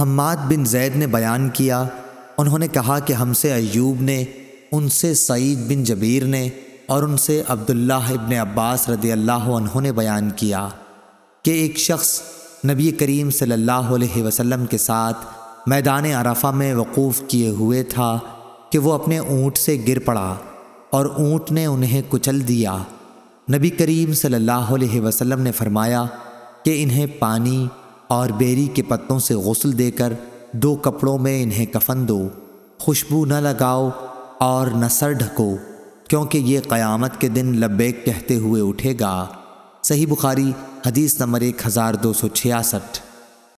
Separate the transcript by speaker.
Speaker 1: حماد بن زید نے بیان کیا، انہوں نے کہا کہ ہم سے ایوب نے، ان سے سعید بن جبیر نے اور ان سے عبداللہ ابن عباس رضی اللہ عنہ نے بیان کیا کہ ایک شخص نبی کریم صلی اللہ علیہ وسلم کے ساتھ میدان عرفہ میں وقوف کیے ہوئے تھا کہ وہ اپنے اونٹ سے گر پڑا اور اونٹ نے انہیں کچل دیا۔ نبی کریم صلی اللہ علیہ وسلم نے فرمایا کہ انہیں پانی اور بیری کے پتوں سے غسل دے کر دو کپڑوں میں انہیں کفن دو۔ خوشبو نہ لگاؤ اور نہ سر ڈھکو، کیونکہ یہ قیامت کے دن لبیک کہتے ہوئے اٹھے گا۔ صحیح بخاری، حدیث نمبر ایک ہزار دو سو چھیاسٹھ۔